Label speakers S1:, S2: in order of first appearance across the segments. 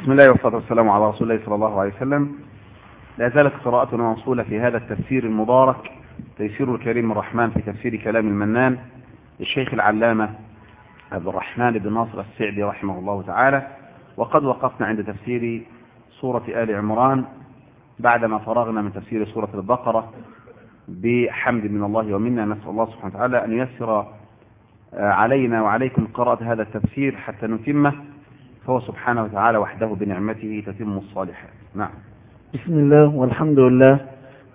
S1: بسم الله والصلاة والسلام على رسول الله صلى الله عليه وسلم. لا زالت قراءتنا موصولة في هذا التفسير المبارك تيسير الكريم الرحمن في تفسير كلام المنان للشيخ العلامة عبد الرحمن بن ناصر السعدي رحمه الله تعالى. وقد وقفنا عند تفسير سورة آل عمران بعدما فرغنا من تفسير سورة البقرة بحمد من الله ومنا. نسأل الله سبحانه وتعالى أن ييسر علينا وعليكم قراءة هذا التفسير حتى نتمه. فهو سبحانه وتعالى وحده بنعمته تتم الصالحات. نعم.
S2: بسم الله والحمد لله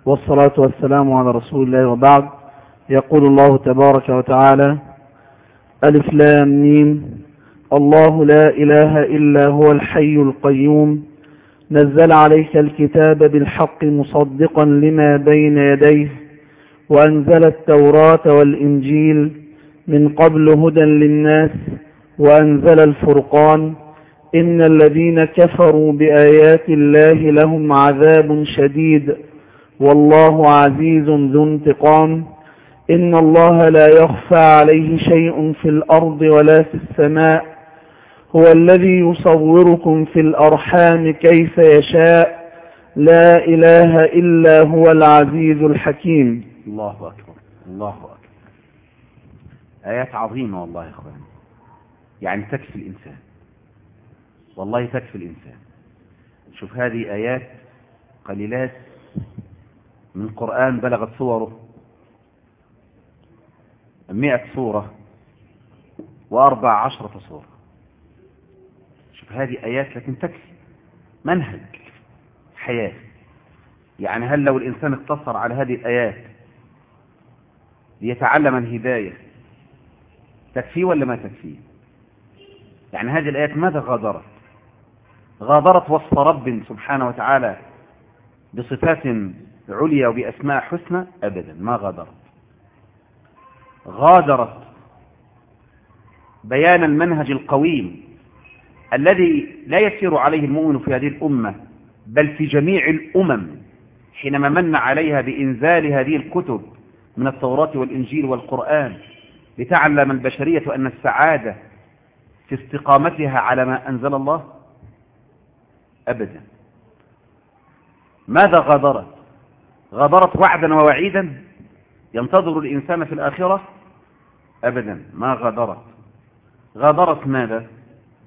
S2: والصلاة والسلام على رسول الله وبعد. يقول الله تبارك وتعالى ألف لام ميم. الله لا إله إلا هو الحي القيوم. نزل عليك الكتاب بالحق مصدقا لما بين يديه وأنزل التوراة والإنجيل من قبل هدى للناس وأنزل الفرقان. إن الذين كفروا بآيات الله لهم عذاب شديد والله عزيز ذو انتقام. إن الله لا يخفى عليه شيء في الأرض ولا في السماء هو الذي يصوركم في الأرحام كيف يشاء. لا إله إلا هو العزيز الحكيم.
S1: الله أكبر الله أكبر. آيات عظيمة والله يا أخوان. يعني تكفي الإنسان. والله تكفي الإنسان. شوف هذه آيات قليلات من قرآن بلغت صوره مئة صورة وأربع عشرة صورة. شوف هذه آيات لكن تكفي منهج حياة. يعني هل لو الإنسان اقتصر على هذه الآيات ليتعلم الهداية تكفيه ولا ما تكفيه يعني هذه الآيات ماذا غادرت؟ غادرت وصف رب سبحانه وتعالى بصفات عليا وبأسماء حسنى أبدا. ما غادرت. غادرت بيان المنهج القويم الذي لا يسير عليه المؤمن في هذه الأمة بل في جميع الأمم حينما من عليها بإنزال هذه الكتب من التوراة والإنجيل والقرآن لتعلم البشرية أن السعادة في استقامتها على ما أنزل الله أبدا. ماذا غادرت؟ غادرت وعدا ووعيدا ينتظر الإنسان في الآخرة؟ أبدا ما غادرت. غادرت ماذا؟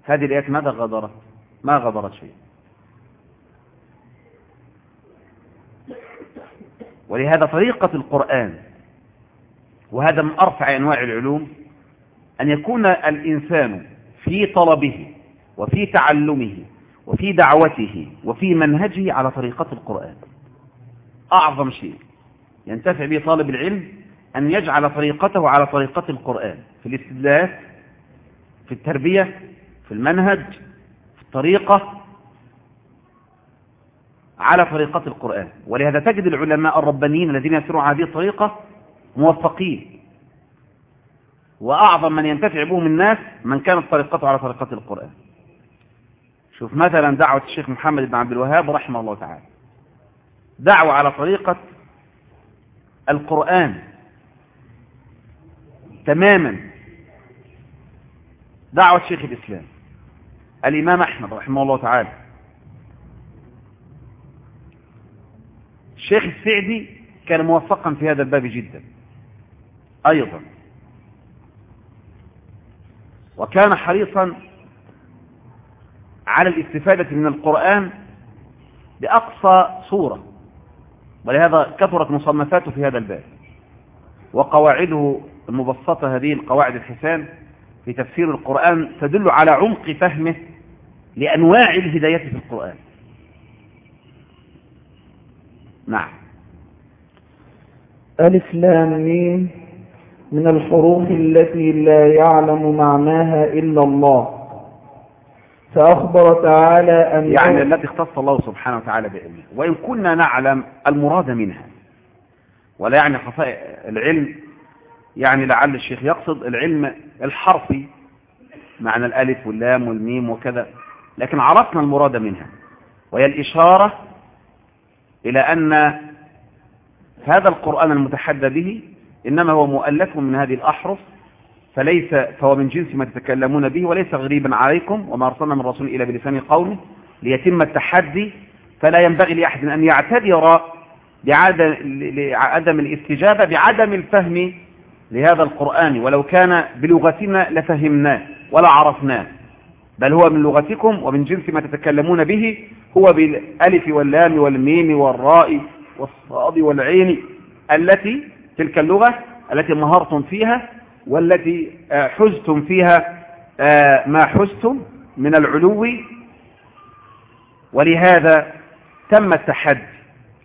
S1: هذه الآيات ماذا غادرت؟ ما غادرت شيء ولهذا طريقة القرآن وهذا من أرفع أنواع العلوم أن يكون الإنسان في طلبه وفي تعلمه وفي دعوته وفي منهجه على طريقة القرآن. أعظم شيء. ينتفع به طالب العلم أن يجعل طريقته على طريقة القرآن. في الاستدلال في التربية في المنهج في الطريقة على طريقة القرآن. ولهذا تجد العلماء الربانيين الذين يسيرون على هذه الطريقة موفقين. وأعظم من ينتفع بهم الناس من كانت طريقته على طريقة القرآن. شوف مثلا دعوة الشيخ محمد بن عبد الوهاب رحمه الله تعالى. دعوة على طريقة القرآن تماما. دعوة شيخ الإسلام الإمام أحمد رحمه الله تعالى. الشيخ السعدي كان موفقا في هذا الباب جدا أيضا. وكان حريصا على الاستفادة من القرآن بأقصى صورة ولهذا كثرت مصنفاته في هذا الباب. وقواعده المبسطة هذه القواعد الحسان في تفسير القرآن تدل على عمق فهمه لأنواع الهداية في القرآن. نعم.
S2: ألف لام ميم من الحروف التي لا يعلم معناها إلا الله. فأخبر تعالى أن
S1: يعني التي اختص الله سبحانه وتعالى بعلمه وإن كنا نعلم المراد منها. ولا يعني خفاء العلم يعني لعل الشيخ يقصد العلم الحرفي معنى الألف واللام والميم وكذا. لكن عرفنا المراد منها. وهي الإشارة إلى أن هذا القرآن المتحدى به إنما هو مؤلف من هذه الأحرف فليس فهو من جنس ما تتكلمون به وليس غريبا عليكم وما أرسلنا من رسول إلى بلسان قومه ليتم التحدي فلا ينبغي لأحد أن يعتذر بعدم لعدم الاستجابة بعدم الفهم لهذا القرآن ولو كان بلغتنا لفهمناه ولا عرفناه. بل هو من لغتكم ومن جنس ما تتكلمون به هو بالألف واللام والميم والراء والصاد والعين التي تلك اللغة التي مهرتم فيها والتي حزتم فيها ما حزتم من العلو. ولهذا تم التحدي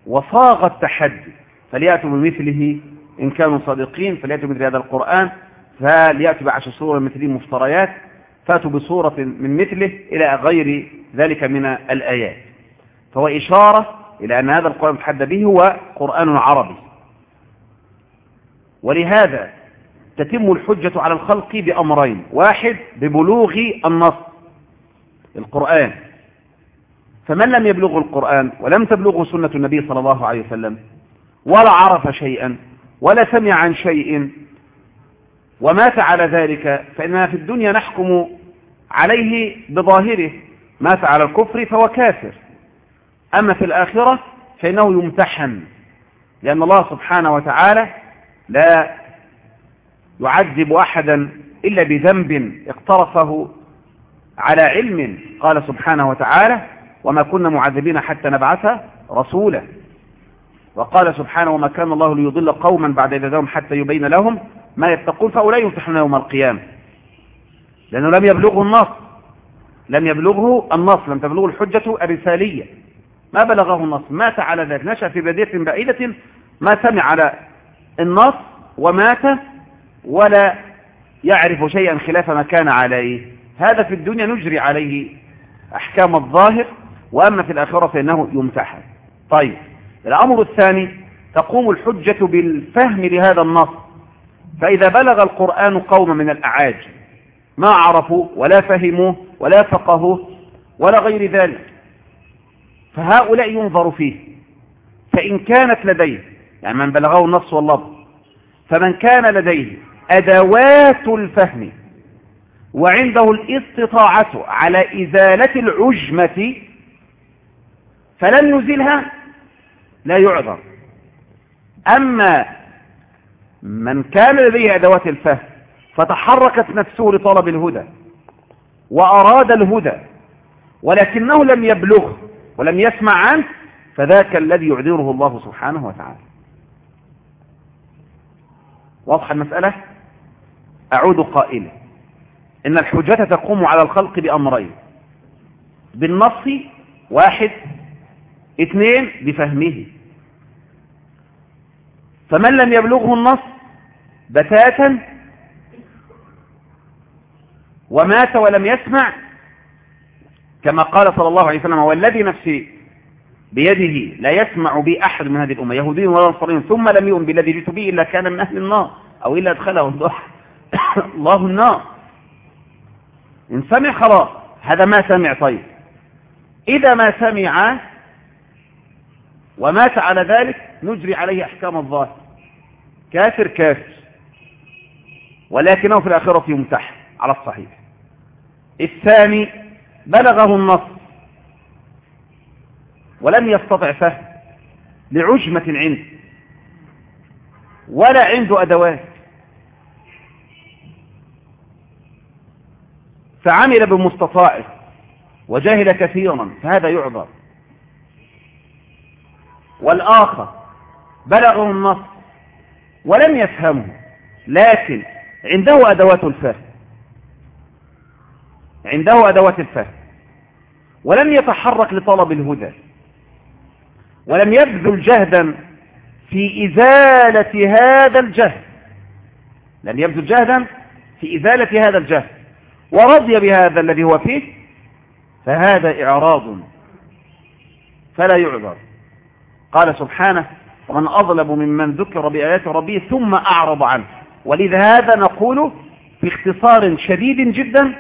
S1: وصاغ التحدي فليأتوا بمثله إن كانوا صادقين فليأتوا بمثل هذا القرآن فليأتوا بعشر سورة مثله مفتريات فأتوا بصورة من مثله إلى غير ذلك من الآيات. فهو إشارة إلى أن هذا القرآن المتحدى به هو قرآن عربي. ولهذا تتم الحجة على الخلق بأمرين. واحد ببلوغ النص القرآن. فمن لم يبلغه القرآن ولم تبلغه سنة النبي صلى الله عليه وسلم ولا عرف شيئا ولا سمع عن شيء ومات على ذلك فإننا في الدنيا نحكم عليه بظاهره. مات على الكفر فهو كافر. أما في الآخرة فإنه يمتحن لأن الله سبحانه وتعالى لا يعذب أحدا إلا بذنب اقترفه على علم قال سبحانه وتعالى وما كنا معذبين حتى نبعث رسولا. وقال سبحانه وما كان الله ليضل قوما بعد إذا حتى يبين لهم ما يتقون فأولئك يمتحنون يوم القيامة. لأنه لم يبلغه النص. لم يبلغه النص. لم تبلغه الحجة الرسالية. ما بلغه النص. مات على ذلك. نشأ في بدية بعيدة ما سمع على النص ومات ولا يعرف شيئا خلاف ما كان عليه. هذا في الدنيا نجري عليه أحكام الظاهر وأما في الآخرة فإنه يمتحن. طيب الأمر الثاني تقوم الحجة بالفهم لهذا النص. فإذا بلغ القرآن قوم من الأعاجم ما عرفوا ولا فهموا ولا فقهوا ولا غير ذلك فهؤلاء ينظر فيه. فإن كانت لديه يعني من بلغه النص واللفظ فمن كان لديه أدوات الفهم وعنده الاستطاعة على إزالة العجمة فلن يزيلها لا يعذر. أما من كان لديه أدوات الفهم فتحركت نفسه لطلب الهدى وأراد الهدى ولكنه لم يبلغ ولم يسمع عنه فذاك الذي يعذره الله سبحانه وتعالى. واضح المسألة؟ أعود قائلا. إن الحجة تقوم على الخلق بأمرين. بالنص واحد اثنين بفهمه. فمن لم يبلغه النص بتاتا ومات ولم يسمع كما قال صلى الله عليه وسلم والذي نفسي بيده لا يسمع بي أحد من هذه الأمة يهودي ولا نصرين ثم لم يؤمن بالذي جئت به إلا كان من أهل النار أو إلا أدخله الله النار. إن سمع خلاص. هذا ما سمع طيب. إذا ما سمع ومات على ذلك نجري عليه أحكام الظاهر. كافر كافر. ولكنه في الآخرة يمتحن على الصحيح. الثاني بلغه النص. ولم يستطع فهم. لعجمة عنده ولا عنده أدوات. فعمل بمستطاعه وجاهل كثيرا فهذا يعذر. والآخر بلغه النص ولم يفهمه لكن عنده أدوات الفهم. عنده أدوات الفهم. ولم يتحرك لطلب الهدى. ولم يبذل جهدا في إزالة هذا الجهل لم يبذل جهدا في إزالة هذا الجهل ورضي بهذا الذي هو فيه فهذا إعراض فلا يعذر. قال سبحانه ومن أظلم ممن ذكر بآيات ربه ثم أعرض عنه. ولذا هذا نقول في اختصار شديد جدا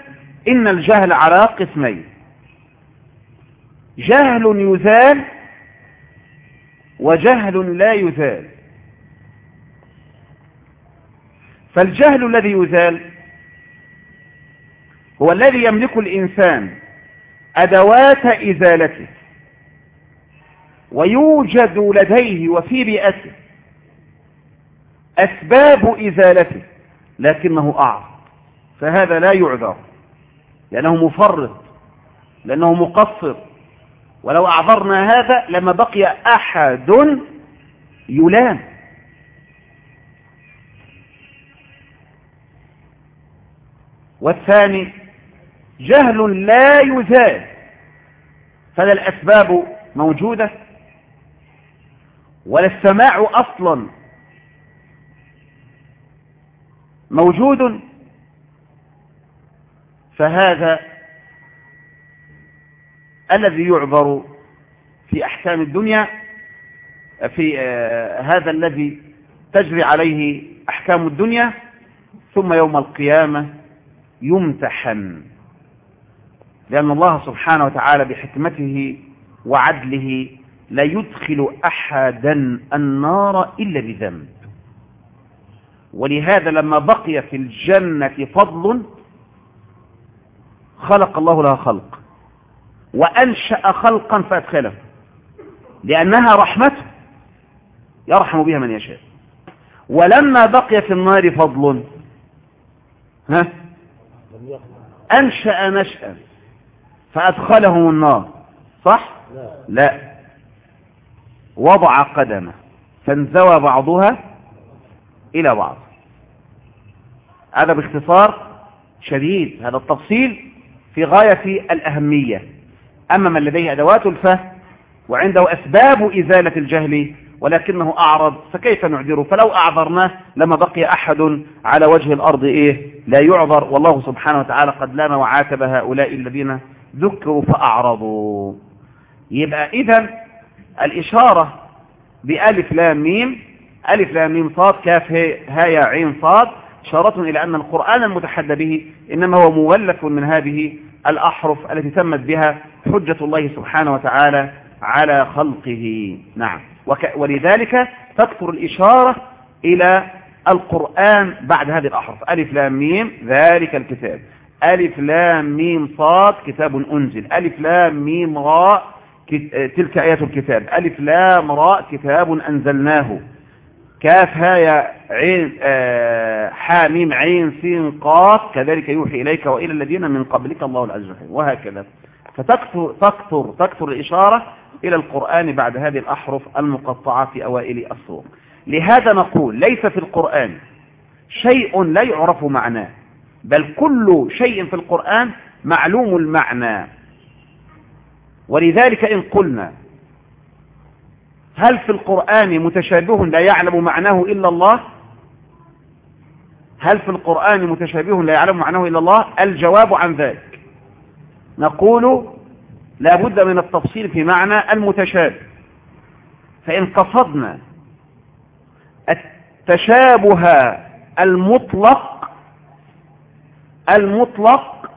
S1: إن الجهل على قسمين جهل يزال وجهل لا يزال. فالجهل الذي يزال هو الذي يملك الإنسان أدوات إزالته ويوجد لديه وفي بيئته أسباب إزالته لكنه أعرض فهذا لا يعذر لأنه مفرط لأنه مقصر ولو أعذرنا هذا لما بقي أحد يلام. والثاني جهل لا يزال. فلا الأسباب موجودة ولا السماع أصلا موجود. فهذا الذي يعبر في أحكام الدنيا في آه هذا الذي تجري عليه أحكام الدنيا ثم يوم القيامة يمتحن. لأن الله سبحانه وتعالى بحكمته وعدله لا يدخل أحدا النار إلا بذنب. ولهذا لما بقي في الجنة فضل خلق الله لها خلق وأنشأ خلقا فأدخله لأنها رحمته يرحم بها من يشاء. ولما بقي في النار فضل ها؟ أنشأ نشأ فأدخلهم النار. صح؟ لا. وضع قدمه. فانزوى بعضها إلى بعض. هذا باختصار شديد. هذا التفصيل في غاية الأهمية. أما من لديه أدوات الفهم وعنده أسباب إزالة الجهل ولكنه أعرض فكيف نعذره؟ فلو أعذرناه لما بقي أحد على وجه الأرض إيه؟ لا يعذر. والله سبحانه وتعالى قد لام وعاتب هؤلاء الذين ذكروا فأعرضوا. يبقى إذا الإشارة بألف لام ميم ألف لام ميم صاد كاف هاء عين صاد إشارة إلى أن القرآن المتحدى به إنما هو مولف من هذه الأحرف التي تمت بها حجة الله سبحانه وتعالى على خلقه. نعم. وك ولذلك تكثر الإشارة إلى القرآن بعد هذه الأحرف. ألف لام ميم ذلك الكتاب. ألف لام ميم صاد كتاب أنزل. ألف لام ميم راء تلك آيات الكتاب. ألف لام راء كتاب أنزلناه. كاف هاء عين آه حاميم عين سين قاف. كذلك يوحي إليك وإلى الذين من قبلك الله العز وجل وهكذا. فتكثر تكثر تكثر الإشارة إلى القرآن بعد هذه الأحرف المقطعة في أوائل الصور لهذا نقول ليس في القرآن شيء لا يعرف معناه. بل كل شيء في القرآن معلوم المعنى. ولذلك إن قلنا هل في القرآن متشابه لا يعلم معناه إلا الله؟ هل في القرآن متشابه لا يعلم معناه إلا الله؟ الجواب عن ذلك. نقول لا بد من التفصيل في معنى المتشابه. فإن قصدنا التشابه المطلق المطلق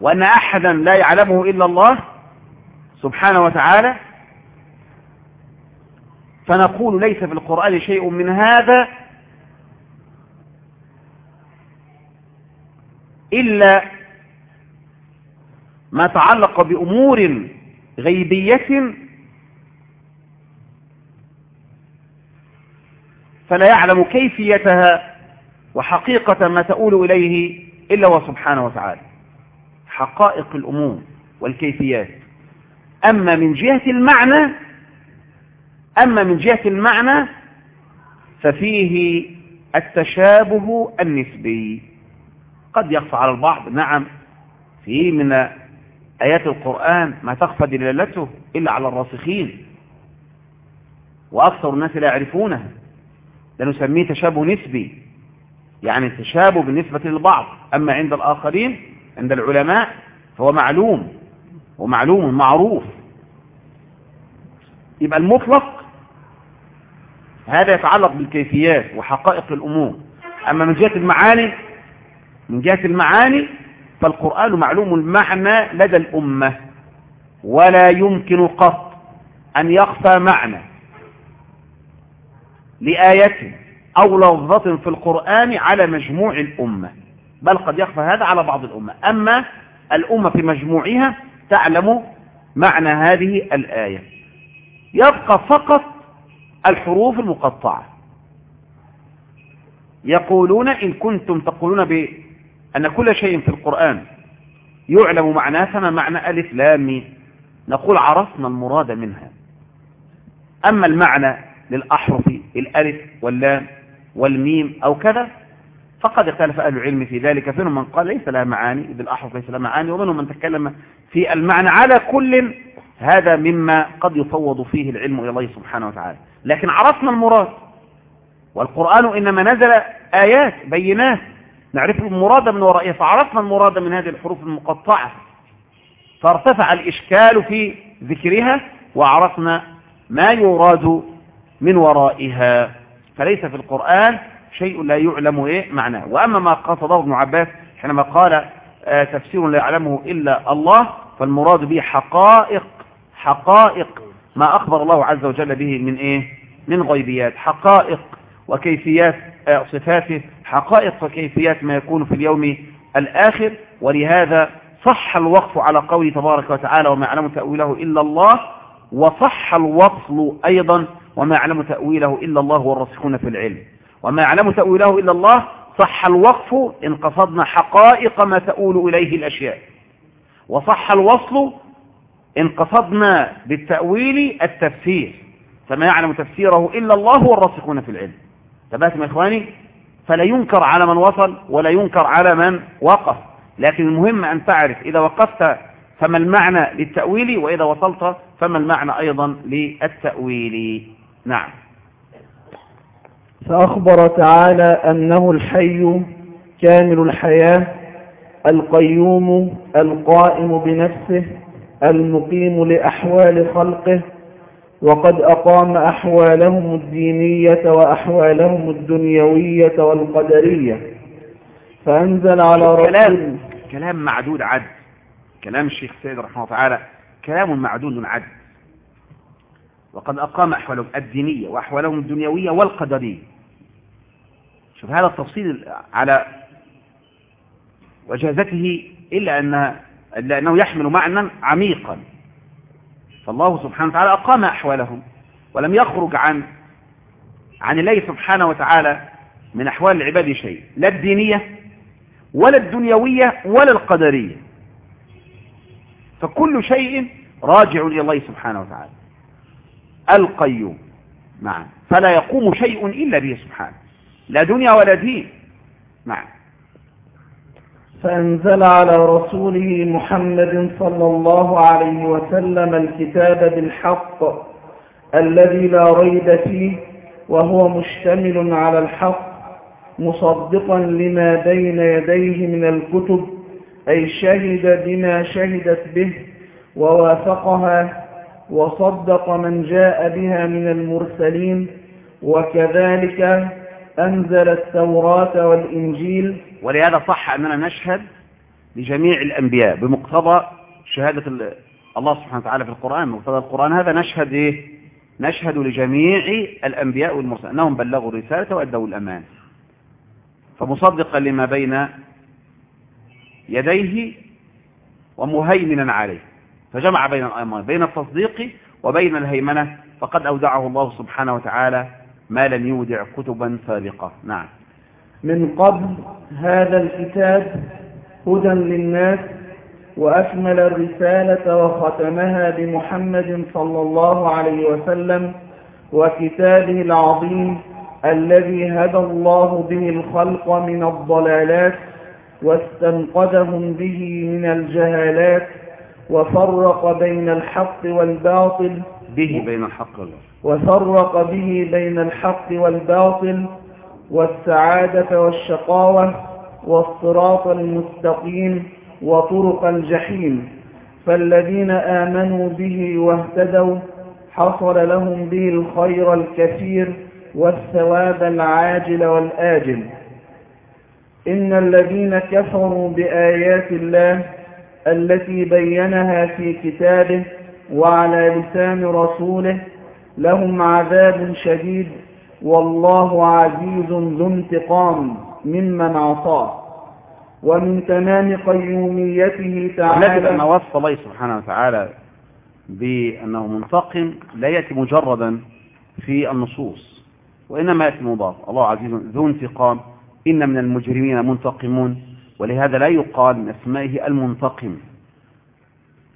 S1: وأن أحدا لا يعلمه إلا الله سبحانه وتعالى فنقول ليس في القرآن شيء من هذا إلا ما تعلق بأمور غيبية فلا يعلم كيفيتها وحقيقة ما تؤول إليه إلا هو سبحانه وتعالى. حقائق الأمور والكيفيات. أما من جهة المعنى أما من جهة المعنى ففيه التشابه النسبي. قد يخفى على البعض نعم في من آيات القرآن ما تخفى دلالته إلا على الراسخين وأكثر الناس لا يعرفونها. لنسميه تشابه نسبي يعني تشابه بالنسبة للبعض أما عند الآخرين عند العلماء فهو معلوم ومعلوم معروف. يبقى المطلق هذا يتعلق بالكيفيات وحقائق الأمور أما من جهة المعاني من جهة المعاني فالقرآن معلوم المعنى لدى الأمة ولا يمكن قط أن يخفى معنى. لآية أو لفظة في القرآن على مجموع الأمة. بل قد يخفى هذا على بعض الأمة. أما الأمة في مجموعها تعلم معنى هذه الآية. يبقى فقط الحروف المقطعة. يقولون إن كنتم تقولون بأن كل شيء في القرآن يعلم معناه فما معنى ألف لام نقول عرفنا المراد منها. أما المعنى للأحرف الألف واللام والميم أو كذا فقد اختلف أهل العلم في ذلك فمنهم من قال ليس لها معاني إذ الأحرف ليس لها معاني ومنهم من تكلم في المعنى على كل هذا مما قد يفوض فيه العلم إلى الله سبحانه وتعالى. لكن عرفنا المراد والقرآن إنما نزل آيات بينات نعرف المراد من ورائها فعرفنا المراد من هذه الحروف المقطعة. فارتفع الإشكال في ذكرها وعرفنا ما يراد من ورائها. فليس في القرآن شيء لا يعلم إيه معناه. وأما ما قصده ابن عباس حينما قال آه تفسير لا يعلمه إلا الله فالمراد به حقائق. حقائق. ما أخبر الله عز وجل به من إيه؟ من غيبيات. حقائق وكيفيات آه صفاته. حقائق وكيفيات ما يكون في اليوم الآخر. ولهذا صح الوقف على قوله تبارك وتعالى وما يعلم تأويله إلا الله وصح الوصل أيضا وما يعلم تأويله إلا الله والراسخون في العلم. وما يعلم تأويله إلا الله صح الوقف إن قصدنا حقائق ما تؤول إليه الأشياء. وصح الوصل إن قصدنا بالتأويل التفسير. فما يعلم تفسيره إلا الله والراسخون في العلم. تباتم يا إخواني فلا ينكر على من وصل ولا ينكر على من وقف. لكن المهم أن تعرف إذا وقفت فما المعنى للتأويل وإذا وصلت فما المعنى أيضا للتأويل. نعم.
S2: فأخبر تعالى أنه الحي كامل الحياة القيوم القائم بنفسه المقيم لأحوال خلقه وقد أقام أحوالهم الدينية وأحوالهم الدنيوية والقدرية. فأنزل على رسول
S1: كلام, كلام معدود عد كلام الشيخ سيد رحمه الله تعالى كلام معدود عد وقد أقام أحوالهم الدينية وأحوالهم الدنيوية والقدرية. شوف هذا التفصيل على وجازته إلا, أنها إلا أنه يحمل معنى عميقا. فالله سبحانه وتعالى أقام أحوالهم ولم يخرج عن عن الله سبحانه وتعالى من أحوال العباد شيء لا الدينية ولا الدنيوية ولا القدرية. فكل شيء راجع إلى الله سبحانه وتعالى. القيوم. نعم. فلا يقوم شيء إلا به سبحانه. لا دنيا ولا دين. نعم.
S2: فأنزل على رسوله محمد صلى الله عليه وسلم الكتاب بالحق الذي لا ريب فيه وهو مشتمل على الحق مصدقا لما بين يديه من الكتب أي شهد بما شهدت به ووافقها وصدق من جاء بها من المرسلين وكذلك أنزل التوراة والإنجيل.
S1: ولهذا صح أننا نشهد لجميع الأنبياء بمقتضى شهادة الله سبحانه وتعالى في القرآن. مقتضى القرآن هذا نشهد إيه؟ نشهد لجميع الأنبياء والمرسلين أنهم بلغوا الرسالة وأدوا الأمان. فمصدقا لما بين يديه ومهيمنا عليه. فجمع بين الأمرين بين التصديق وبين الهيمنة فقد أودعه الله سبحانه وتعالى ما لم يودع كتبا سابقة. نعم.
S2: من قبل هذا الكتاب هدى للناس وأكمل الرسالة وختمها بمحمد صلى الله عليه وسلم وكتابه العظيم الذي هدى الله به الخلق من الضلالات واستنقذهم به من الجهالات وفرق بين الحق والباطل.
S1: به بين الحق
S2: وفرق به بين الحق والباطل والسعادة والشقاوة والصراط المستقيم وطرق الجحيم. فالذين آمنوا به واهتدوا حصل لهم به الخير الكثير والثواب العاجل والآجل. إن الذين كفروا بآيات الله التي بينها في كتابه وعلى لسان رسوله لهم عذاب شديد والله عزيز ذو انتقام ممن عصاه. ومن تمام قيوميته
S1: ولكن أن
S2: تعالى
S1: وصف الله سبحانه وتعالى بأنه منتقم لا يأتي مجردا في النصوص وإنما يأتي مضاف. الله عزيز ذو انتقام إن من المجرمين منتقمون. ولهذا لا يقال من أسمائه المنتقم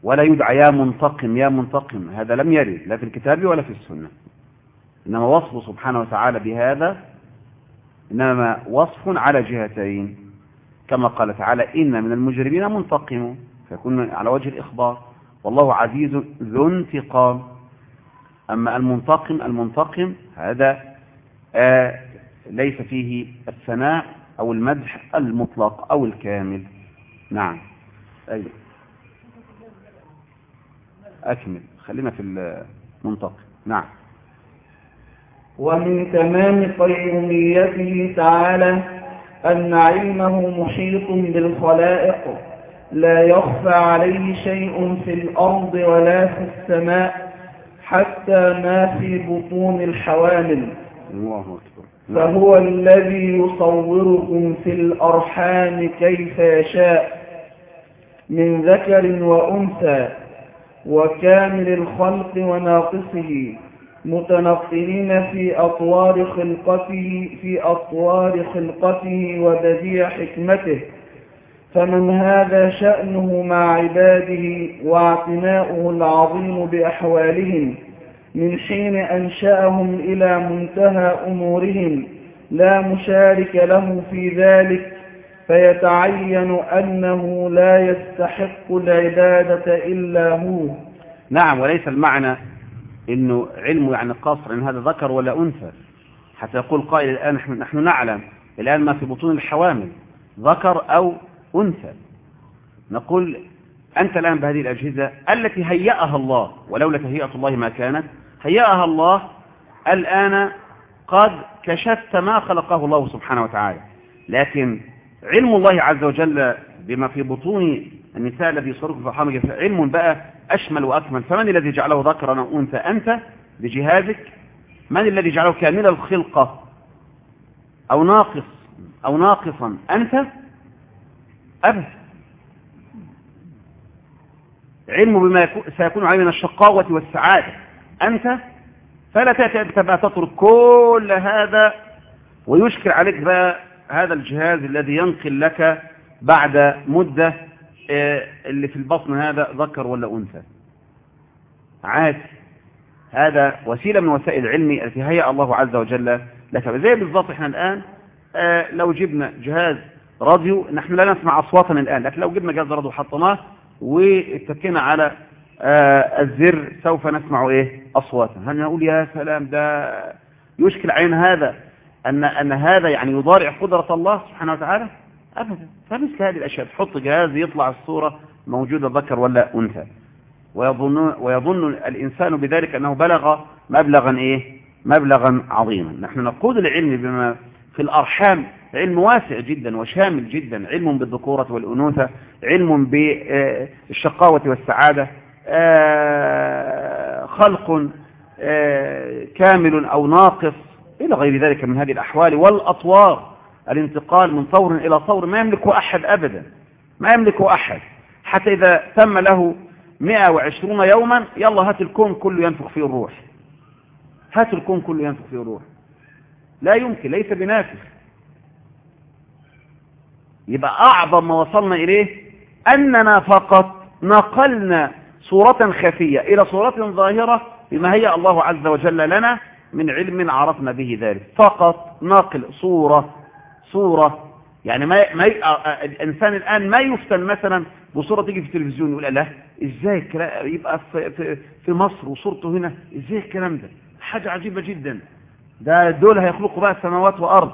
S1: ولا يدعى يا منتقم يا منتقم هذا لم يرد لا في الكتاب ولا في السنة. إنما وصفه سبحانه وتعالى بهذا إنما وصف على جهتين كما قال تعالى إن من المجرمين منتقمون فيكون على وجه الإخبار. والله عزيز ذو انتقام. أما المنتقم المنتقم هذا آه ليس فيه الثناء أو المدح المطلق أو الكامل. نعم. أيوة. أكمل. خلينا في المنتقم نعم.
S2: ومن تمام قيوميته تعالى أن علمه محيط بالخلائق. لا يخفى عليه شيء في الأرض ولا في السماء حتى ما في بطون الحوامل.
S1: الله أكبر. نعم.
S2: فهو الذي يصوركم في الأرحام كيف يشاء من ذكر وأنثى وكامل الخلق وناقصه متنقلين في أطوار خلقته في أطوار خلقته وبديع حكمته. فمن هذا شأنه مع عباده واعتناؤه العظيم بأحوالهم. من حين أنشأهم إلى منتهى أمورهم لا مشارك له في ذلك فيتعين أنه لا يستحق العبادة إلا هو.
S1: نعم وليس المعنى إنه علمه يعني قصر إن هذا ذكر ولا أنثى. حتى يقول قائل الآن نحن, نعلم الآن ما في بطون الحوامل ذكر أو أنثى. نقول أنت الآن بهذه الأجهزة التي هيأها الله ولولا تهيئة الله ما كانت هيأها الله الآن قد كشفت ما خلقه الله سبحانه وتعالى. لكن علم الله عز وجل بما في بطون النساء الذي يصرف في علم بقى أشمل وأكمل. فمن الذي جعله ذكرا أو أنثى؟ أنت بجهازك. من الذي جعله كامل الخلقة أو ناقص؟ أو ناقصا؟ أنت؟ أبدا علم بما يكون سيكون عليه من الشقاوة والسعادة. أنت فلا تأتي أنت بقى تترك كل هذا ويشكل عليك بقى هذا الجهاز الذي ينقل لك بعد مدة آه، اللي في البطن هذا ذكر ولا أنثى. عادي هذا وسيلة من وسائل العلم التي هيأ الله عز وجل لك. زي بالضبط إحنا الآن آه، لو جبنا جهاز راديو نحن لا نسمع أصواتنا الآن لكن لو جبنا جهاز راديو حطيناه واتكينا على آه، الزر سوف نسمع إيه؟ أصواتنا هل نقول يا سلام ده يشكل عين هذا؟ أن, أن هذا يعني يضارع قدرة الله سبحانه وتعالى؟ أبدا. فمثل هذه الأشياء. تحط جهاز يطلع الصورة موجودة ذكر ولا أنثى. ويظن, ويظن الإنسان بذلك أنه بلغ مبلغا إيه؟ مبلغا عظيما. نحن نقود العلم بما في الأرحام. علم واسع جدا وشامل جدا. علم بالذكورة والأنوثة. علم بالشقاوة والسعادة. آه، خلق آه، كامل أو ناقص إلى غير ذلك من هذه الأحوال. والأطوار الانتقال من طور إلى طور ما يملكه أحد أبدا ما يملكه أحد. حتى إذا تم له 120 يوما يلا هات الكون كله ينفخ فيه الروح. هات الكون كله ينفخ فيه الروح. لا يمكن ليس بنافخ يبقى أعظم ما وصلنا إليه أننا فقط نقلنا صورة خفية إلى صورة ظاهرة بما هي الله عز وجل لنا من علم عرفنا به ذلك. فقط نقل صورة صورة يعني ما ما الإنسان الآن ما يفتن مثلا بصورة تيجي في التلفزيون يقول لا إزاي الكلام يبقى في, في, في مصر وصورته هنا إزاي الكلام ده؟ حاجة عجيبة جدا. ده دول هيخلقوا بقى سماوات وأرض.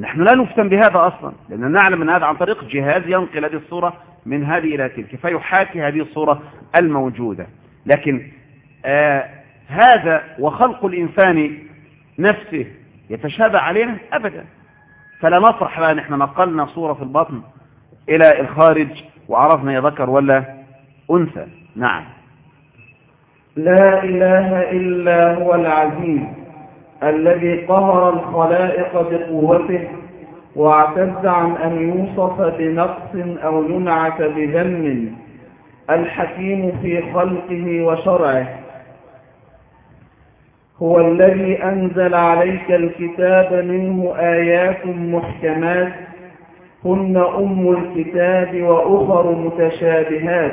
S1: نحن لا نفتن بهذا أصلا لأن نعلم أن هذا عن طريق جهاز ينقل هذه الصورة من هذه إلى تلك فيحاكي هذه الصورة الموجودة. لكن آه هذا وخلق الإنسان نفسه يتشابه علينا أبدا. فلا نفرح بقى نحن نقلنا صورة في البطن إلى الخارج وعرفنا يذكر ولا أنثى. نعم.
S2: لا إله إلا هو العزيز. الذي قهر الخلائق بقوته واعتز عن أن يوصف بنقص أو ينعت بذم الحكيم في خلقه وشرعه. هو الذي أنزل عليك الكتاب منه آيات محكمات هن أم الكتاب وأخر متشابهات.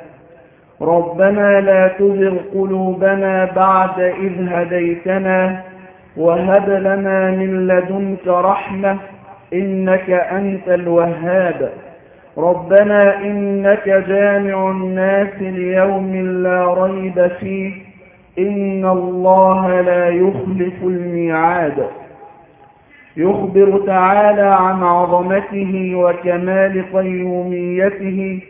S2: ربنا لا تزغ قلوبنا بعد إذ هديتنا وهب لنا من لدنك رحمة إنك أنت الوهاب. ربنا إنك جامع الناس ليوم لا ريب فيه. إن الله لا يخلف الميعاد. يخبر تعالى عن عظمته وكمال قيوميته.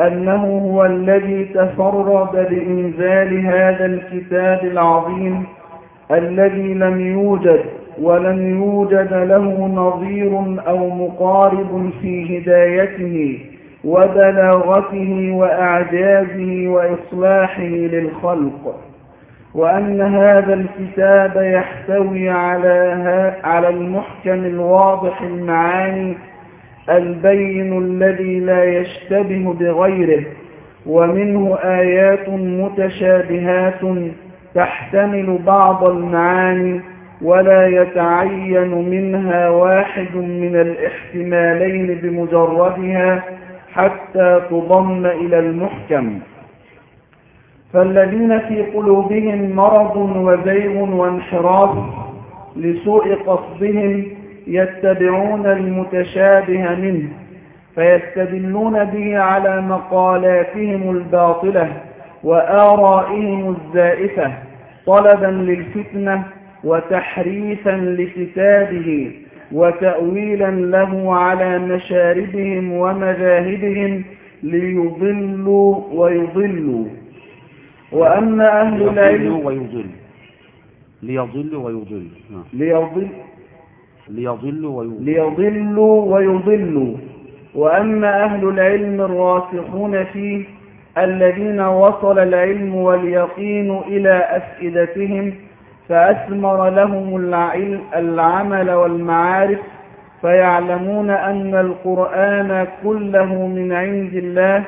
S2: أنه هو الذي تفرد بإنزال هذا الكتاب العظيم الذي لم يوجد ولن يوجد له نظير أو مقارب في هدايته وبلاغته وأعجازه وإصلاحه للخلق. وأن هذا الكتاب يحتوي على, على المحكم الواضح المعاني البين الذي لا يشتبه بغيره ومنه آيات متشابهات تحتمل بعض المعاني ولا يتعين منها واحد من الاحتمالين بمجردها حتى تضم إلى المحكم. فالذين في قلوبهم مرض وزيغ وانحراف لسوء قصدهم يتبعون المتشابه منه فيستدلون به على مقالاتهم الباطلة وآرائهم الزائفة طلبا للفتنة وتحريفا لكتابه وتأويلا له على مشاربهم ومذاهبهم ليضلوا ويضلوا. وأما أهل العلم
S1: ويضل ليضل ويضل
S2: ليضل
S1: ليضل ويضل
S2: ليضلوا ويضلوا. وأما أهل العلم الراسخون فيه الذين وصل العلم واليقين إلى أفئدتهم فأثمر لهم العمل والمعارف فيعلمون أن القرآن كله من عند الله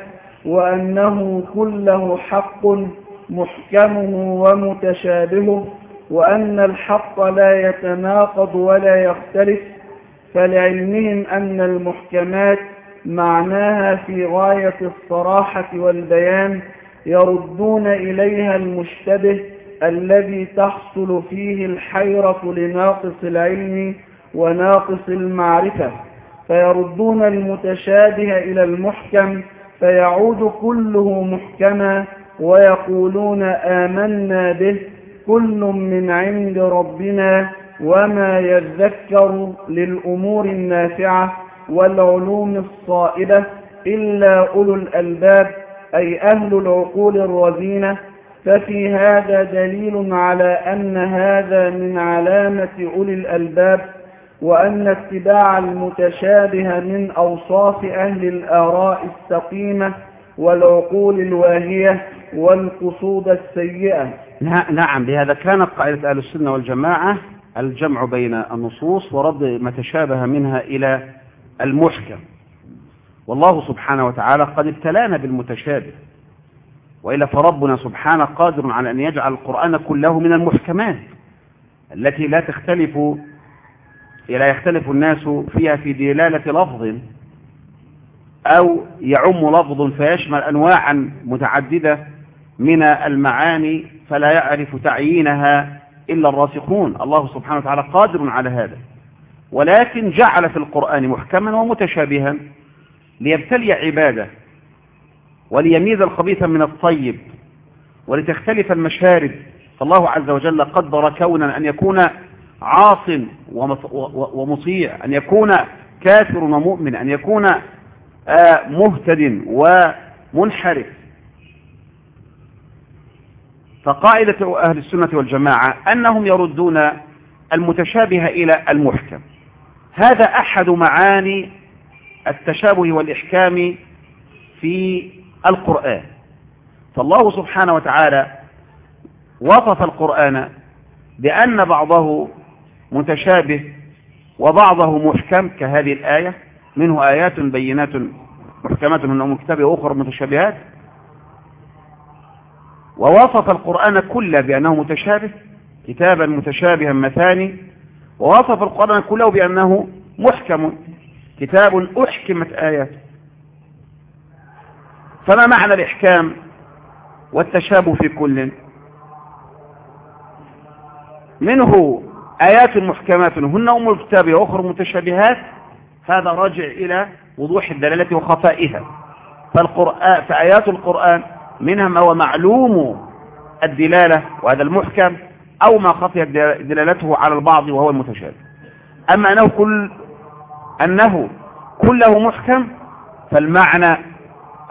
S2: وأنه كله حق محكمه ومتشابهه وأن الحق لا يتناقض ولا يختلف فلعلمهم أن المحكمات معناها في غاية الصراحة والبيان يردون إليها المشتبه الذي تحصل فيه الحيرة لناقص العلم وناقص المعرفة. فيردون المتشابه إلى المحكم فيعود كله محكما ويقولون آمنا به كل من عند ربنا وما يذكر للأمور النافعة والعلوم الصائبة إلا أولو الألباب أي أهل العقول الرزينة. ففي هذا دليل على أن هذا من علامة أولي الألباب وأن اتباع المتشابه من أوصاف أهل الآراء السقيمة والعقول الواهية والقصود السيئة.
S1: نعم بهذا كانت قاعدة أهل السنة والجماعة الجمع بين النصوص ورد ما تشابه منها إلى المحكم. والله سبحانه وتعالى قد ابتلانا بالمتشابه وإلا فربنا سبحانه قادر على أن يجعل القرآن كله من المحكمات التي لا تختلف لا يختلف الناس فيها في دلالة لفظ أو يعم لفظ فيشمل أنواعا متعددة من المعاني فلا يعرف تعيينها إلا الراسخون. الله سبحانه وتعالى قادر على هذا. ولكن جعل في القرآن محكما ومتشابها ليبتلي عبادة وليميز الخبيث من الطيب ولتختلف المشارب. فالله عز وجل قدر كونا أن يكون عاص ومطيع أن يكون كافر ومؤمن أن يكون مهتد ومنحرف. فقاعدة أهل السنة والجماعة أنهم يردون المتشابه إلى المحكم. هذا أحد معاني التشابه والإحكام في القرآن. فالله سبحانه وتعالى وصف القرآن بأن بعضه متشابه وبعضه محكم كهذه الآية. منه آيات بينات محكمات من أم الكتاب وأخرى متشابهات. ووصف القرآن كله بأنه متشابه كتابا متشابها مثاني ووصف القرآن كله بأنه محكم كتاب أحكمت آياته. فما معنى الإحكام والتشابه في كل؟ منه آيات محكمات هن أم الكتاب وأخرى متشابهات هذا راجع إلى وضوح الدلالة وخفائها. فالقرآن فآيات القرآن منها ما هو معلوم الدلالة وهذا المحكم أو ما خفيت دلالته على البعض وهو المتشابه. أما أنه كل أنه كله محكم فالمعنى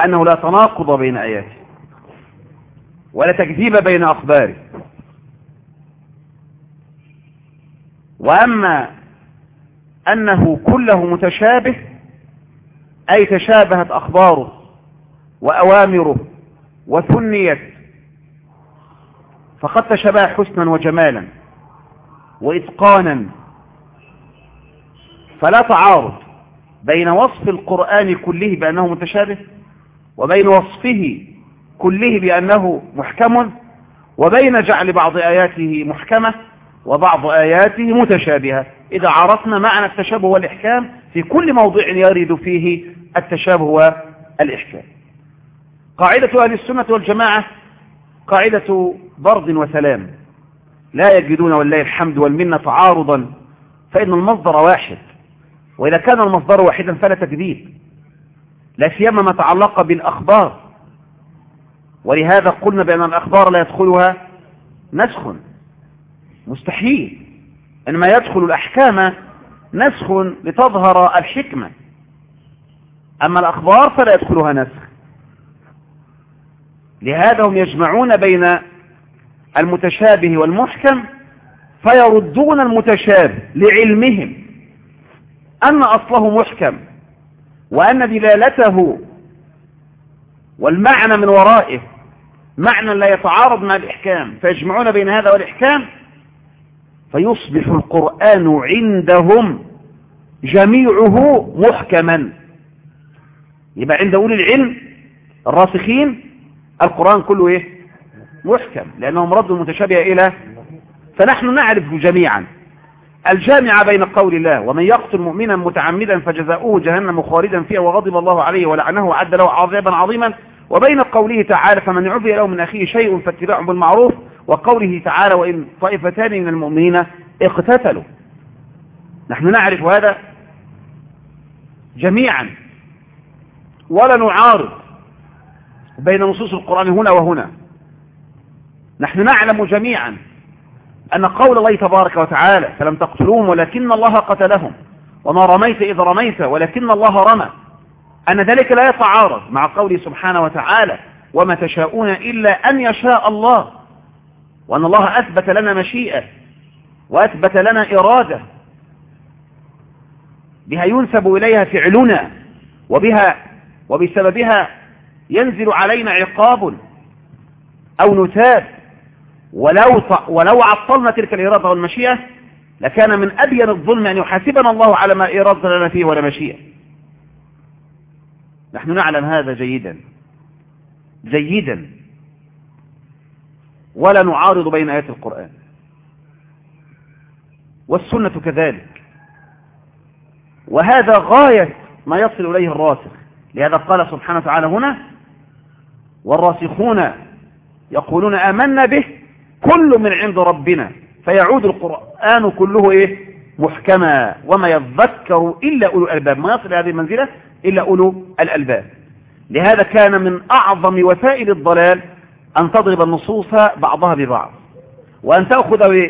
S1: أنه لا تناقض بين آياته ولا تكذيب بين أخباره. وأما أنه كله متشابه أي تشابهت أخباره وأوامره وثنيت فقد تشبه حسنا وجمالا وإتقانا. فلا تعارض بين وصف القرآن كله بأنه متشابه وبين وصفه كله بأنه محكم وبين جعل بعض آياته محكمة وبعض آياته متشابهة. إذا عرفنا معنى التشابه والإحكام في كل موضع يرد فيه التشابه والإحكام. قاعدة أهل السنة والجماعة قاعدة برد وسلام. لا يجدون والله الحمد والمنة تعارضا فإن المصدر واحد. وإذا كان المصدر واحدا فلا تجديد. لا سيما ما تعلق بالأخبار. ولهذا قلنا بأن الأخبار لا يدخلها نسخ. مستحيل. إنما يدخل الأحكام نسخ لتظهر الحكمة. أما الأخبار فلا يدخلها نسخ. لهذا هم يجمعون بين المتشابه والمحكم فيردون المتشابه لعلمهم أن أصله محكم وأن دلالته والمعنى من ورائه معنى لا يتعارض مع الإحكام فيجمعون بين هذا والإحكام فيصبح القرآن عندهم جميعه محكما. يبقى عند أولي العلم الراسخين القرآن كله إيه؟ محكم لأنهم ردوا المتشابه إلى فنحن نعرف جميعا. الجامعة بين قول الله ومن يقتل مؤمنا متعمدا فجزاؤه جهنم خالدا فيها وغضب الله عليه ولعنه وعد له عذابا عظيما. وبين قوله تعالى فمن عفي له من أخيه شيء فاتباع بالمعروف وقوله تعالى وإن طائفتان من المؤمنين اقتتلوا. نحن نعرف هذا جميعا. ولا نعارض. بين نصوص القرآن هنا وهنا. نحن نعلم جميعا أن قول الله تبارك وتعالى فلم تقتلوهم ولكن الله قتلهم وما رميت إذ رميت ولكن الله رمى أن ذلك لا يتعارض مع قوله سبحانه وتعالى وما تشاءون إلا أن يشاء الله وأن الله أثبت لنا مشيئة وأثبت لنا إرادة بها ينسب إليها فعلنا وبها وبسببها ينزل علينا عقاب أو نتاب ولو, ولو عطلنا تلك الإرادة والمشيئة لكان من أبين الظلم أن يحاسبنا الله على ما إرادة لنا فيه ولا مشيئة. نحن نعلم هذا جيدا. جيدا. ولا نعارض بين آيات القرآن. والسنة كذلك. وهذا غاية ما يصل إليه الراسخ. لهذا قال سبحانه وتعالى هنا والراسخون يقولون آمنا به كل من عند ربنا فيعود القرآن كله إيه؟ محكما وما يذكر إلا أولو الألباب. ما يصل هذه المنزلة؟ إلا أولو الألباب. لهذا كان من أعظم وسائل الضلال أن تضرب النصوص بعضها ببعض وأن تأخذ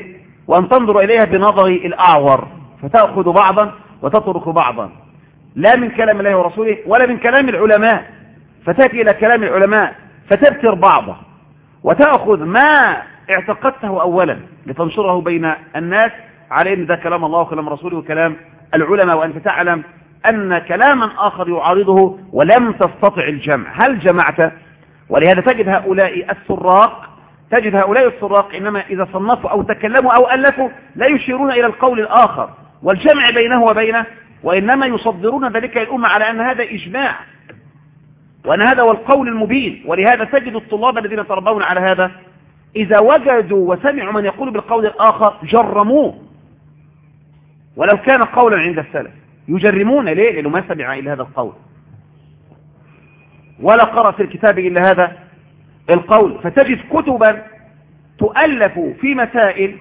S1: وأن تنظر إليها بنظر الأعور فتأخذ بعضا وتترك بعضا. لا من كلام الله ورسوله ولا من كلام العلماء. فتأتي إلى كلام العلماء فتبتر بعضه وتأخذ ما اعتقدته أولا لتنشره بين الناس على أن ده كلام الله وكلام رسوله وكلام العلماء وأنت تعلم أن كلاما آخر يعارضه ولم تستطع الجمع. هل جمعت؟ ولهذا تجد هؤلاء السراق تجد هؤلاء السراق إنما إذا صنفوا أو تكلموا أو ألفوا لا يشيرون إلى القول الآخر والجمع بينه وبينه وإنما يصدرون ذلك الأمة على أن هذا إجماع. وأن هذا هو القول المبين ولهذا تجد الطلاب الذين تربون على هذا إذا وجدوا وسمعوا من يقول بالقول الآخر جرموه. ولو كان قولا عند السلف يجرمون ليه؟ لأنه ما سمع إلا هذا القول. ولا قرأ في الكتاب إلا هذا القول. فتجد كتبا تؤلف في مسائل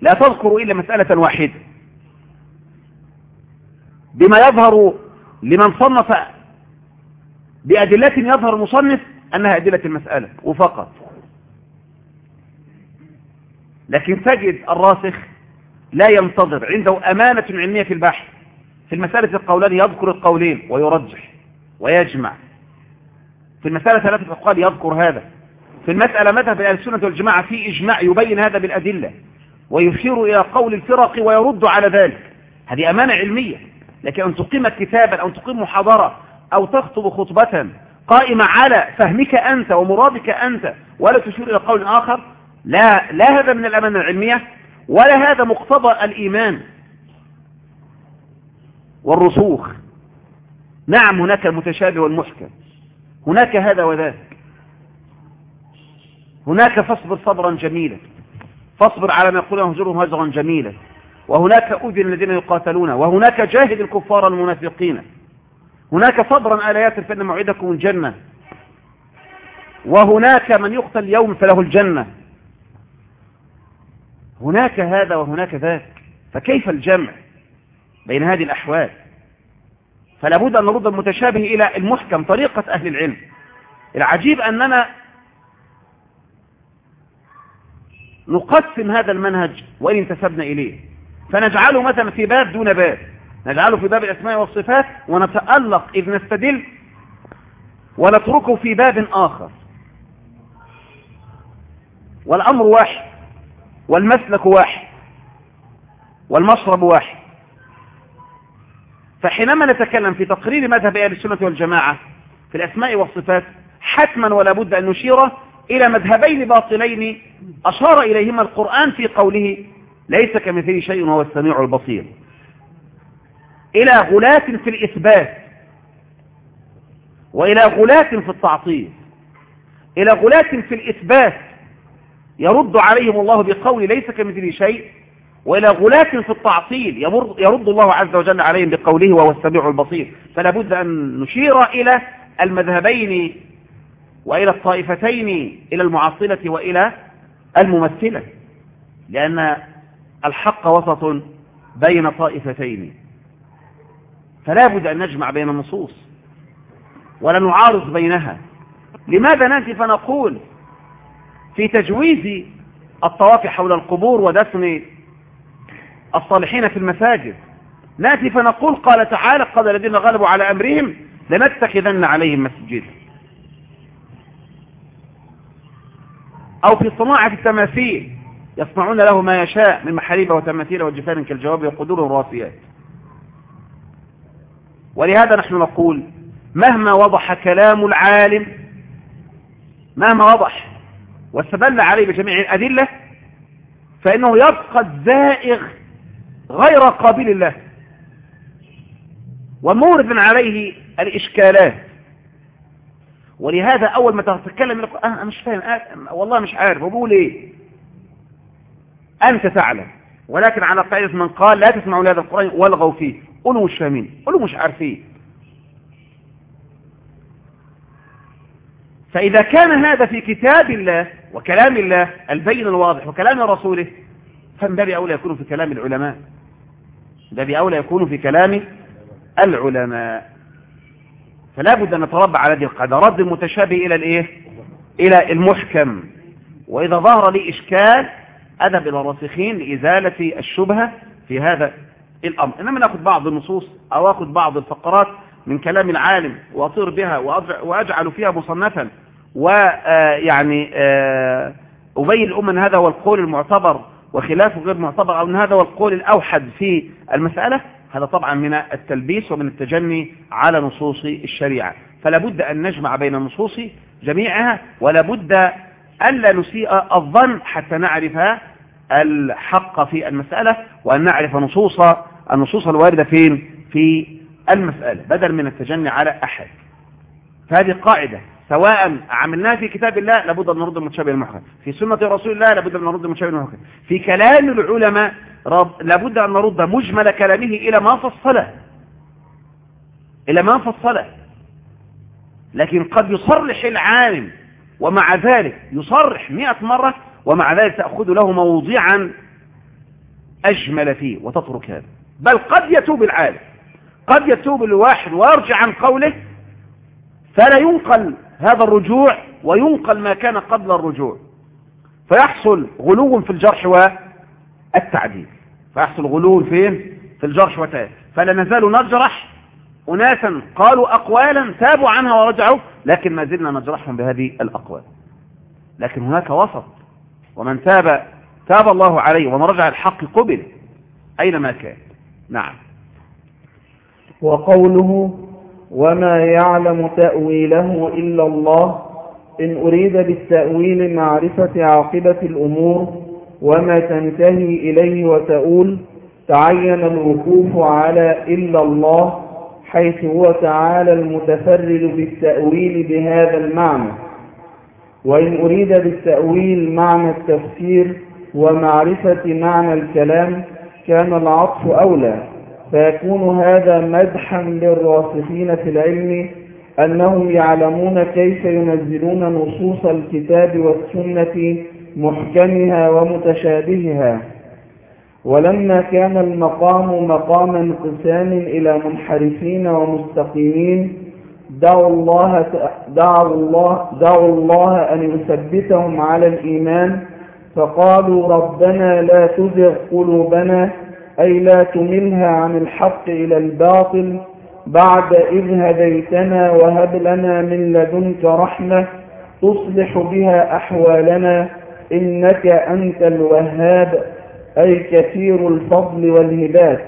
S1: لا تذكر إلا مسألة واحدة. بما يظهر لمن صنف بأدلة يظهر المصنف أنها أدلة المسألة وفقط. لكن تجد الراسخ لا ينتظر عنده أمانة علمية في البحث. في المسألة القولان يذكر القولين ويرجح ويجمع. في المسألة ثلاثة أقوال يذكر هذا. في المسألة مذهب أهل السنة والجماعة في إجماع يبين هذا بالأدلة ويشير إلى قول الفرق ويرد على ذلك. هذه أمانة علمية لكن أن تقيم كتابا أو تقيم محاضرة أو تخطب خطبة قائمة على فهمك أنت ومرادك أنت ولا تشير إلى قول آخر لا لا هذا من الأمانة العلمية ولا هذا مقتضى الإيمان والرسوخ. نعم هناك المتشابه والمحكم. هناك هذا وذاك. هناك فاصبر صبرا جميلا. فاصبر على ما يقول هجرهم هجرا جميلا. وهناك أذن الذين يقاتلون. وهناك جاهد الكفار المنافقين. هناك صبرا آليات فإن موعدكم الجنة. وهناك من يقتل اليوم فله الجنة. هناك هذا وهناك ذاك. فكيف الجمع بين هذه الأحوال؟ فلا بد أن نرد المتشابه إلى المحكم طريقة أهل العلم. العجيب أننا نقسم هذا المنهج وإن انتسبنا إليه. فنجعله مثلا في باب دون باب. نجعله في باب الأسماء والصفات ونتألق إذ نستدل ونتركه في باب آخر. والأمر واحد والمسلك واحد والمشرب واحد. فحينما نتكلم في تقرير مذهب أهل السنة والجماعة في الأسماء والصفات حتما ولا بد أن نشير إلى مذهبين باطلين أشار إليهما القرآن في قوله ليس كمثله شيء وهو السميع البصير. إلى غلاة في الإثبات وإلى غلاة في التعطيل. إلى غلاة في الإثبات يرد عليهم الله بقول ليس كمثله شيء وإلى غلاة في التعطيل يرد الله عز وجل عليهم بقوله وهو السميع البصير. فلا بد أن نشير إلى المذهبين وإلى الطائفتين إلى المعطلة وإلى الممثلة لأن الحق وسط بين طائفتين. فلا بد أن نجمع بين النصوص ولا نعارض بينها. لماذا نأتي فنقول في تجويز الطواف حول القبور ودفن الصالحين في المساجد؟ نأتي فنقول قال تعالى قال الذين غلبوا على أمرهم لنتخذن عليهم مسجدا. أو في صناعة التماثيل يصنعون له ما يشاء من محاريب وتماثيل وجفان كالجواب وقدور راسيات ولهذا نحن نقول مهما وضح كلام العالم مهما وضح واستدل عليه بجميع الأدلة فإنه يبقى الزائغ غير قابل له. ومورد عليه الإشكالات. ولهذا أول ما تتكلم يقول أه أنا مش فاهم أه والله مش عارف. وبقول إيه؟ أنت تعلم. ولكن على قاعدة من قال لا تسمعوا لهذا القرآن والغوا فيه. قولوا مش فاهمين. قولوا مش عارفين. فإذا كان هذا في كتاب الله وكلام الله البين الواضح وكلام رسوله باب أولى يكون في كلام العلماء. باب أولى يكون في كلام العلماء. فلا بد أن نتربع على هذه القاعدة. رد المتشابه إلى الإيه؟ إلى المحكم. وإذا ظهر لي إشكال أذهب إلى الراسخين لإزالة الشبهة في هذا الأمر. إنما نأخذ بعض النصوص أو أخذ بعض الفقرات من كلام العالم وأطير بها وأجعل فيها مصنفا. ويعني أبين الأمة أن هذا هو القول المعتبر وخلافه غير معتبر أو أن هذا هو القول الأوحد في المسألة. هذا طبعا من التلبيس ومن التجني على نصوص الشريعة. فلا بد أن نجمع بين النصوص جميعها ولا بد ألا نسيء الظن حتى نعرف الحق في المسألة وأن نعرف نصوص النصوص الواردة فين؟ في المسألة بدل من التجني على أحد. فهذه قاعدة. سواء عملناها في كتاب الله لابد أن نرد المتشابه المحكم في سنة رسول الله لابد أن نرد المتشابه المحكم في كلام العلماء لابد أن نرد مجمل كلامه إلى ما فصله. إلى ما فصله. لكن قد يصرح العالم ومع ذلك يصرح مئة مرة ومع ذلك تأخذ له موضعا أجمل فيه وتترك هذا. بل قد يتوب العالم. قد يتوب الواحد ويرجع عن قوله فلا ينقل هذا الرجوع وينقل ما كان قبل الرجوع. فيحصل غلو في الجرح والتعديل. فيحصل غلو فين؟ في الجرح والتعديل. فلا نزال نجرح أناسا قالوا أقوالا تابوا عنها ورجعوا لكن ما زلنا نجرحهم بهذه الأقوال. لكن هناك وسط. ومن تاب تاب الله عليه ومن رجع الحق قبل أينما كان؟ نعم.
S2: وقوله وما يعلم تأويله إلا الله إن أريد بالتأويل معرفة عاقبة الأمور وما تنتهي إليه وتؤول تعين الوقوف على إلا الله حيث هو تعالى المتفرد بالتأويل بهذا المعنى. وإن أريد بالتأويل معنى التفسير ومعرفة معنى الكلام كان العطف أولى فيكون هذا مدحا للراسخين في العلم أنهم يعلمون كيف ينزلون نصوص الكتاب والسنة محكمها ومتشابهها. ولما كان المقام مقام انقسام إلى منحرفين ومستقيمين دعوا الله, دعوا الله, دعوا الله أن يثبتهم على الإيمان فقالوا ربنا لا تزغ قلوبنا أي لا تملها عن الحق إلى الباطل بعد إذ هديتنا وهب لنا من لدنك رحمة تصلح بها أحوالنا إنك أنت الوهاب أي كثير الفضل والهبات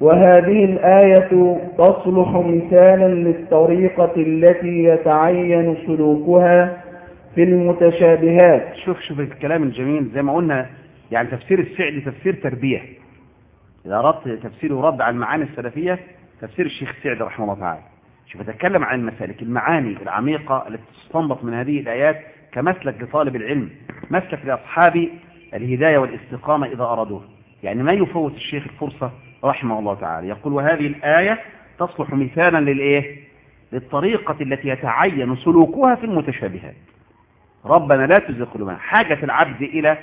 S2: وهذه الآية تصلح مثالا للطريقة التي يتعين سلوكها في المتشابهات.
S1: شوف شوف الكلام الجميل زي ما قلنا يعني تفسير السعدي تفسير تربية. إذا أردت تفسير ورد على المعاني السلفية تفسير الشيخ السعدي رحمه الله تعالى. شوف أتكلم عن المسالك المعاني العميقة التي تستنبط من هذه الآيات كمسلك لطالب العلم مسلك لأصحاب الهداية والاستقامة إذا أرادوه. يعني ما يفوت الشيخ الفرصة رحمه الله تعالى. يقول وهذه الآية تصلح مثالا للإيه؟ للطريقة التي يتعين سلوكها في المتشابهات. ربنا لا تزغ قلوبنا. حاجة العبد إلى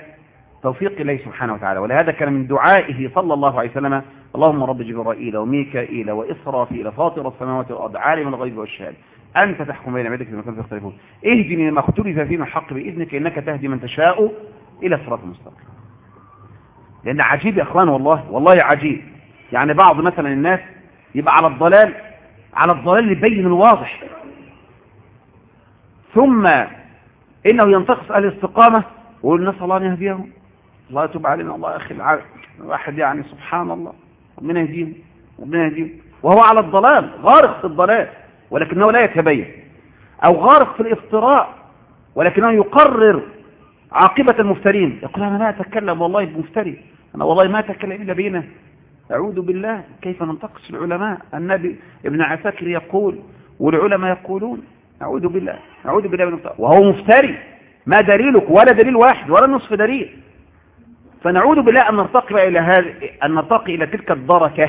S1: توفيق الله سبحانه وتعالى. ولهذا كان من دعائه صلى الله عليه وسلم اللهم رب جبرائيل وميكائيل وإسرافيل فاطر السماوات والأرض عالم الغيب والشهادة. أنت تحكم بين عبادك فيما كانوا يختلفون. اهدني لما اختلف فيه من الحق بإذنك إنك تهدي من تشاء إلى صراط المستقيم لأن عجيب يا أخوان والله والله عجيب. يعني بعض مثلا الناس يبقى على الضلال على الضلال البين الواضح. ثم إنه ينتقص الاستقامة. ويقول نسأل الله يهديهم. الله يتوب علينا. الله يا أخي الواحد يعني سبحان الله. ربنا يهديهم. ربنا يهديهم. وهو على الضلال. غارق في الضلال. ولكنه لا يتبين. أو غارق في الافتراء. ولكنه يقرر عاقبة المفترين. يقول أنا لا أتكلم والله بمفتري. أنا والله ما أتكلم إلا بينه. أعوذ بالله. كيف ننتقص العلماء؟ النبي ابن عساكر يقول والعلماء يقولون أعوذ بالله أعوذ بالله من وهو مفتري ما دليلك؟ ولا دليل واحد ولا نصف دليل. فنعوذ بالله أن نرتقي إلى هذا أن نرتقي إلى تلك الدركة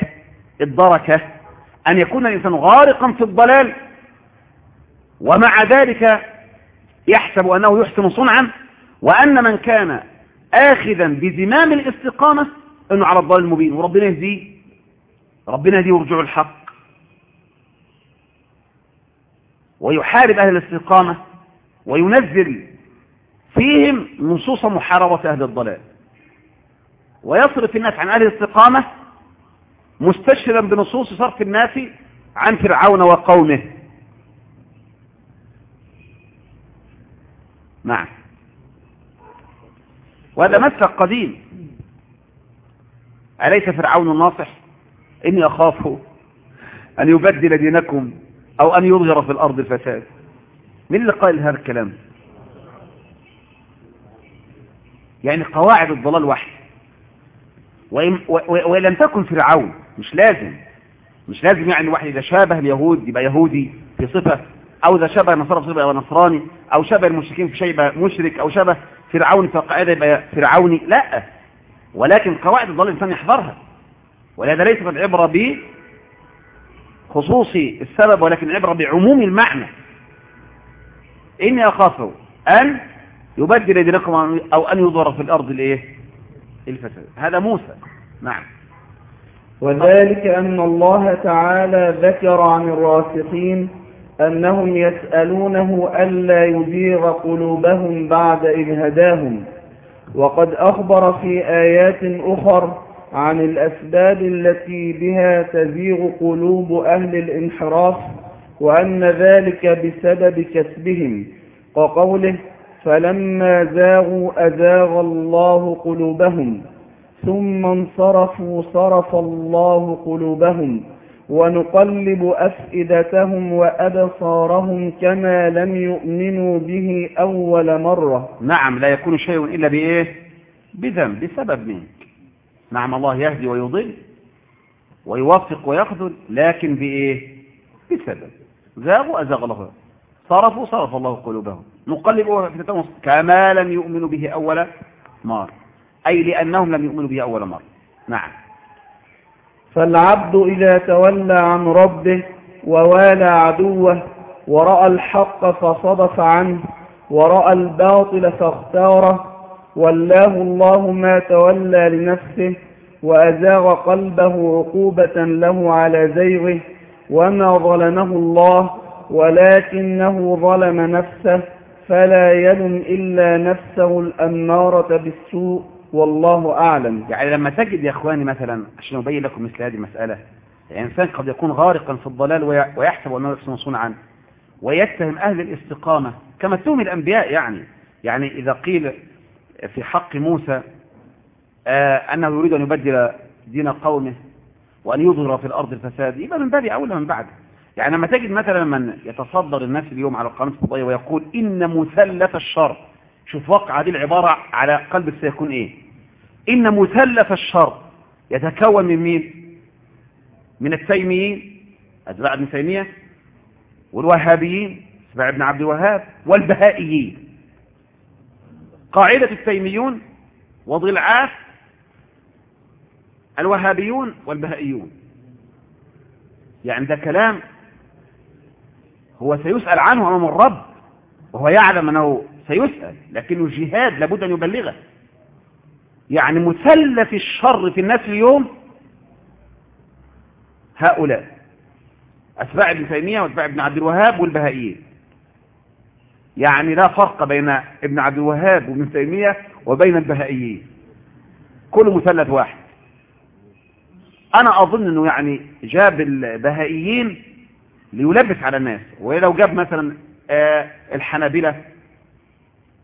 S1: الدركة أن يكون الإنسان غارقا في الضلال. ومع ذلك يحسب أنه يحسن صنعا وأن من كان آخذا بزمام الاستقامة أنه على الضلال المبين. وربنا يهديه ربنا يهديه ورجوع الحق. ويحارب أهل الاستقامة وينزل فيهم نصوص محاربة أهل الضلال. ويصرف الناس عن أهل الاستقامة مستشرا بنصوص صرف الناس عن فرعون وقومه. نعم. وهذا مسلك قديم. أليس فرعون الناصح إني أخاف أن يبدل دينكم. أو أن يظهر في الأرض الفساد. من اللي قال هذا الكلام؟ يعني قواعد الضلال واحد وإن ولم تكن فرعون مش لازم. مش لازم يعني الواحد إذا شابه اليهود يبقى يهودي في صفة أو إذا شبه النصارى في صفة يبقى نصراني أو شبه المشركين في شيء مشرك أو شبه فرعون في قاعدة يبقى فرعوني. لا. ولكن قواعد الضلال الإنسان يحضرها ولهذا ليست العبرة بخصوص السبب ولكن العبرة بعموم المعنى. إني أخاف أن يبدل دينكم أو أن يضر في الأرض الإيه؟ الفساد. هذا موسى. نعم.
S2: وذلك أن الله تعالى ذكر عن الراسخين أنهم يسألونه ألا يزيغ قلوبهم بعد إذ هداهم. وقد أخبر في آيات أخر عن الأسباب التي بها تزيغ قلوب أهل الانحراف وأن ذلك بسبب كسبهم. وقوله فلما زاغوا أزاغ الله قلوبهم ثم انصرفوا صرف الله قلوبهم ونقلب أفئدتهم وأبصارهم كما لم يؤمنوا به أول مرة.
S1: نعم لا يكون شيء إلا بإيه؟ بذنب بسبب منك نعم الله يهدي ويضل ويوفق ويخذل لكن بإيه؟ بسبب. زاغوا أزاغ الله. صرفوا صرف الله قلوبهم. نقلب كما لم يؤمنوا به أول مرة. أي لأنهم لم يؤمنوا به أول مرة. نعم.
S2: فالعبد إذا تولى عن ربه ووالى عدوه ورأى الحق فصدف عنه ورأى الباطل فاختاره ولاه الله ما تولى لنفسه وأزاغ قلبه عقوبة له على زيغه وما ظلمه الله ولكنه ظلم نفسه فلا يلم إلا نفسه الأمارة بالسوء والله أعلم.
S1: يعني لما تجد يا أخواني مثلا عشان أبين لكم مثل هذه المسألة الإنسان قد يكون غارقا في الضلال ويحسب أنه يحسن صنعا ويتهم أهل الاستقامة كما اتهم الأنبياء يعني. يعني إذا قيل في حق موسى آه أنه يريد أن يبدل دين قومه وأن يظهر في الأرض الفساد يبقى من باب أولى من بعد. يعني لما تجد مثلا من يتصدر الناس اليوم على القناة الفضائية ويقول إن مثلث الشر شوف وقع هذه العبارة على قلبك سيكون إيه؟ إن مثلث الشر يتكون من مين؟ من التيميين أتباع ابن تيمية والوهابيين أتباع ابن عبد الوهاب والبهائيين. قاعدة التيميون وضلعات الوهابيون والبهائيون. يعني ده كلام هو سيسأل عنه أمام الرب وهو يعلم أنه سيسأل لكنه جهاد لابد أن يبلغه. يعني مثلث الشر في الناس اليوم هؤلاء أتباع ابن تيمية وأتباع ابن عبد الوهاب والبهائيين. يعني لا فرق بين ابن عبد الوهاب وابن تيمية وبين البهائيين. كل مثلث واحد. أنا أظن أنه يعني جاب البهائيين ليلبس على الناس. ولو جاب مثلا آه الحنابلة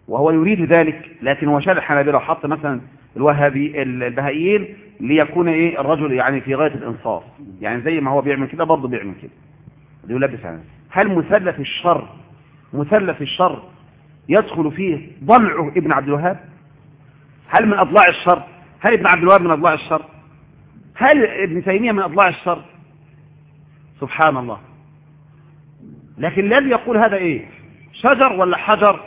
S1: وهو يريد ذلك لكن هو شال الحنابلة وحط مثلا الوهابي البهائيين ليكون إيه الرجل يعني في غاية الإنصاف. يعني زي ما هو بيعمل كده برضه بيعمل كده. ليلبس على الناس. هل مثلث الشر مثلث الشر يدخل فيه ضلع ابن عبد الوهاب؟ هل من أضلاع الشر؟ هل ابن عبد الوهاب من أضلاع الشر؟ هل ابن تيمية من أضلاع الشر؟ سبحان الله. لكن الذي يقول هذا إيه؟ شجر ولا حجر؟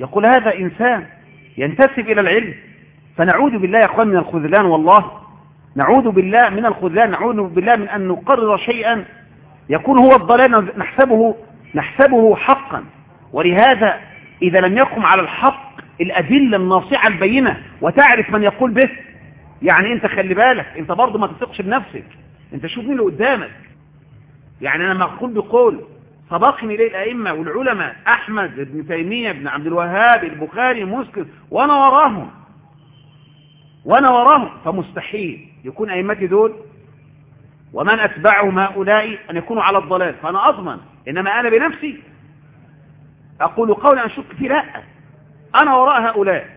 S1: يقول هذا إنسان ينتسب إلى العلم. فنعوذ بالله يا أخوان من الخذلان والله. نعوذ بالله من الخذلان. نعوذ بالله من أن نقرر شيئا يكون هو الضلال نحسبه نحسبه حقا. ولهذا إذا لم يقم على الحق الأدلة الناصعة البينة وتعرف من يقول به يعني أنت خلي بالك أنت برضه ما تثقش بنفسك أنت شوف مين اللي قدامك. يعني أنا لما أقول بقول سبقني إليه الأئمة والعلماء أحمد ابن تيمية ابن عبد الوهاب البخاري مسلم وأنا وراهم. وأنا وراهم. فمستحيل يكون أئمتي دول ومن أتبعهم هؤلاء أن يكونوا على الضلال. فأنا أضمن إنما أنا بنفسي. أقول قولا أشك فيه لا. أنا وراء هؤلاء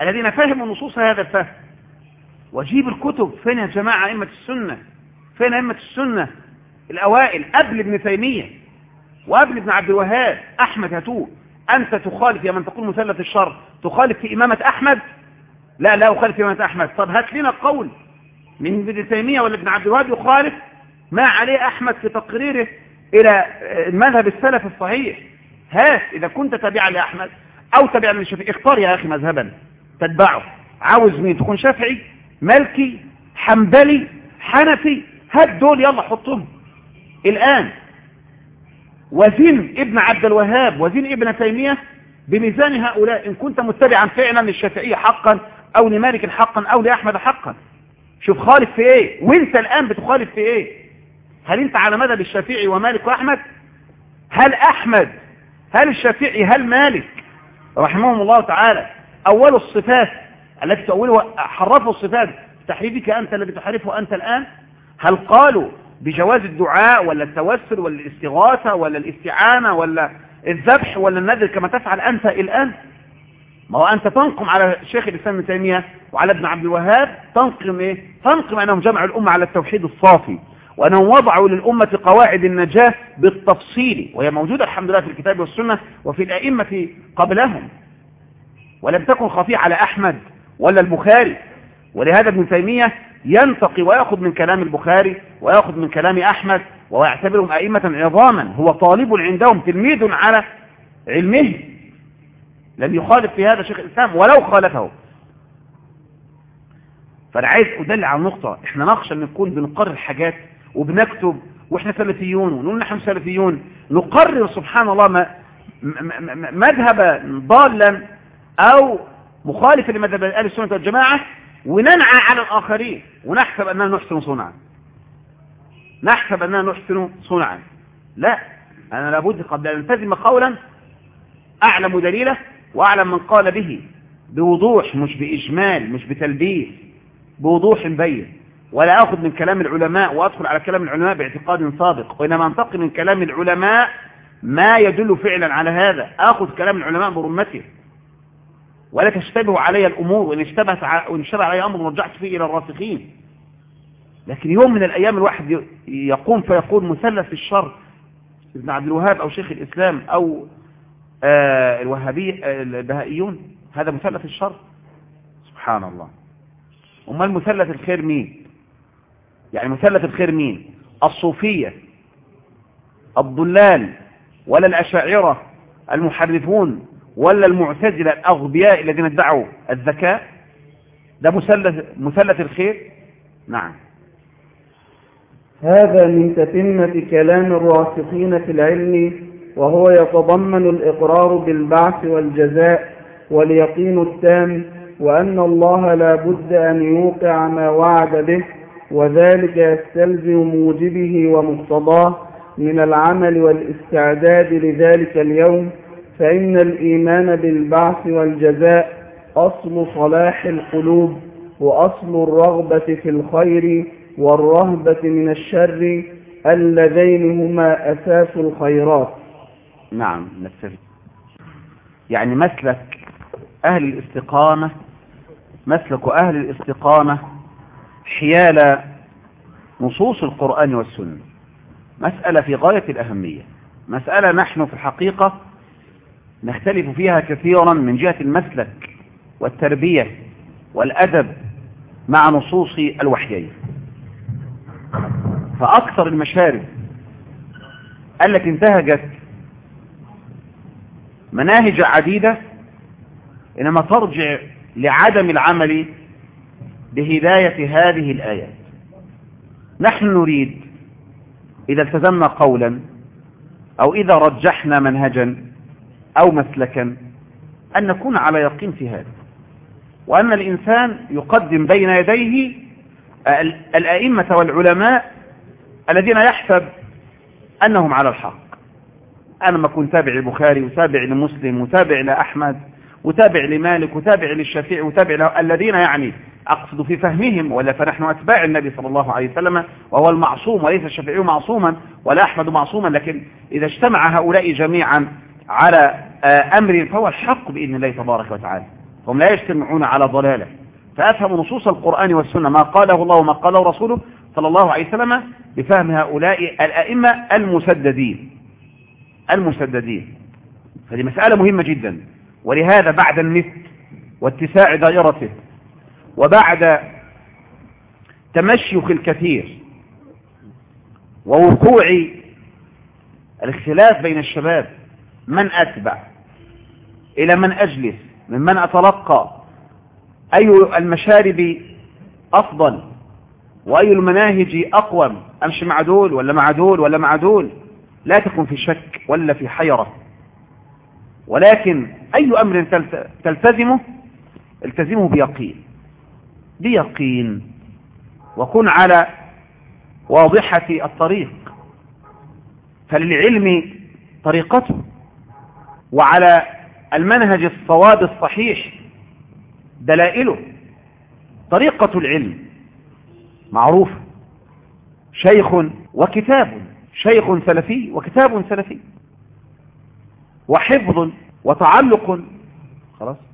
S1: الذين فهموا نصوص هذا الفهم. وجيب الكتب فين يا جماعة أئمة السنة؟ فين أئمة السنة؟ الأوائل قبل ابن تيمية وقبل ابن عبد الوهاب أحمد هتوه أنت تخالف يا من تقول مثلث الشر. تخالف في إمامة أحمد؟ لا لا أخالف في إمامة أحمد. طب هات لنا قول. من ابن تيمية ولا ابن عبد الوهاب يخالف؟ ما عليه أحمد في تقريره إلى المذهب السلف الصحيح. هات إذا كنت تابعا لأحمد أو تابعا للشافعي اختار يا أخي مذهبا. تتبعه. عاوز مين؟ تكون شافعي مالكي حنبلي حنفي. هات دول يلا حطهم. الآن وزن ابن عبد الوهاب وزن ابن تيمية بميزان هؤلاء إن كنت متبعا فعلا للشافعية حقا أو لمالك حقا أو لأحمد حقا. شوف خالف في إيه؟ وأنت الآن بتخالف في إيه؟ هل أنت على مذهب الشافعي ومالك وأحمد؟ هل أحمد هل الشافعي هل مالك رحمهم الله تعالى أول الصفات التي تؤولها حرفوا الصفات تحريفك أنت الذي تحرفه أنت الآن؟ هل قالوا بجواز الدعاء ولا التوسل ولا الاستغاثة ولا الاستعانة ولا الذبح ولا النذر كما تفعل أنت الآن؟ ما هو أنت تنقم على شيخ الإسلام ابن تيمية وعلى ابن عبد الوهاب تنقم إيه؟ تنقم أنهم جمعوا الأمة على التوحيد الصافي. وأنهم وضعوا للأمة قواعد النجاة بالتفصيل. وهي موجودة الحمد لله في الكتاب والسنة وفي الأئمة قبلهم. ولم تكن خفية على أحمد ولا البخاري. ولهذا ابن تيمية ينتقي ويأخذ من كلام البخاري ويأخذ من كلام أحمد ويعتبرهم أئمة عظاما. هو طالب عندهم تلميذ على علمه. لم يخالف في هذا شيخ الإسلام ولو خالفه. فأنا عايز أدل على النقطة إحنا نخشى أن نكون بنقرر حاجات وبنكتب وإحنا سلفيون ونقول نحن سلفيون نقرر سبحان الله مذهبا ضالا أو مخالفا لمذهب أهل السنة والجماعة وننعى على الآخرين ونحسب أننا نحسن صنعا. نحسب أننا نحسن صنعا. لا أنا لابد قبل أن نلتزم قولا أعلم دليله وأعلم من قال به بوضوح مش بإجمال مش بتلبيس بوضوح بين. ولا أخذ من كلام العلماء وأدخل على كلام العلماء باعتقاد سابق وإنما أنتقل من كلام العلماء ما يدل فعلا على هذا. أخذ كلام العلماء برمته. ولا تشتبه علي الأمور وإن اشتبهت وإن اشتبه علي أمر رجعت فيه إلى الراسخين. لكن يوم من الأيام الواحد يقوم فيقول مثلث الشر ابن عبد الوهاب أو شيخ الإسلام أو آه الوهابي البهائيون هذا مثلث الشر. سبحان الله. أمال مثلث الخير مين؟ يعني مثلث الخير مين؟ الصوفية الضلال ولا الأشاعرة المحرفون ولا المعتزلة الأغبياء الذين ادعوا الذكاء؟ ده مثلث مثلث الخير؟ نعم.
S2: هذا من تتمة كلام الراسخين في العلم وهو يتضمن الإقرار بالبعث والجزاء واليقين التام وأن الله لا بد أن يوقع ما وعد به وذلك يستلزم موجبه ومقتضاه من العمل والاستعداد لذلك اليوم فإن الإيمان بالبعث والجزاء أصل صلاح القلوب وأصل الرغبة في الخير والرهبة من الشر اللذين هما أساس الخيرات.
S1: نعم نستفيد يعني مسلك أهل الاستقامة مسلك أهل الاستقامة حيال نصوص القرآن والسنة. مسألة في غاية الأهمية. مسألة نحن في الحقيقة نختلف فيها كثيرا من جهة المسلك والتربية والأدب مع نصوص الوحيين. فأكثر المشارب التي انتهجت مناهج عديدة إنما ترجع لعدم العمل بهداية هذه الآيات نحن نريد إذا التزمنا قولا أو إذا رجحنا منهجا أو مسلكا أن نكون على يقين في هذا. وأن الإنسان يقدم بين يديه الأئمة والعلماء الذين يحسب أنهم على الحق. أنا ما كنت تابع البخاري وتابع لمسلم وتابع لأحمد وتابع لمالك وتابع للشافعي وتابع الذين يعني أقصد في فهمهم ولا فنحن أتباع النبي صلى الله عليه وسلم وهو المعصوم وليس الشافعي معصوما ولا أحمد معصوما لكن إذا اجتمع هؤلاء جميعا على أمر فهو الحق بإذن الله تبارك وتعالى. هم لا يجتمعون على ضلالة. فأفهم نصوص القرآن والسنة ما قاله الله وما قاله رسوله صلى الله عليه وسلم بفهم هؤلاء الأئمة المسددين. المسددين. هذه مسألة مهمة جدا. ولهذا بعد النفت واتساع دائرته وبعد تمشيخ الكثير ووقوع الاختلاف بين الشباب من أتبع؟ إلى من أجلس؟ ممن أتلقى؟ أي المشارب أفضل؟ وأي المناهج أقوم؟ أمشي مع دول ولا مع دول ولا مع دول؟ لا تكن في شك ولا في حيرة. ولكن أي أمر تلتزمه التزمه بيقين. بيقين. وكن على واضحة الطريق. فللعلم طريقته. وعلى المنهج الصواب الصحيح دلائله. طريقة العلم معروف. شيخ وكتاب. شيخ سلفي وكتاب سلفي. وحفظ وتعلق. خلاص.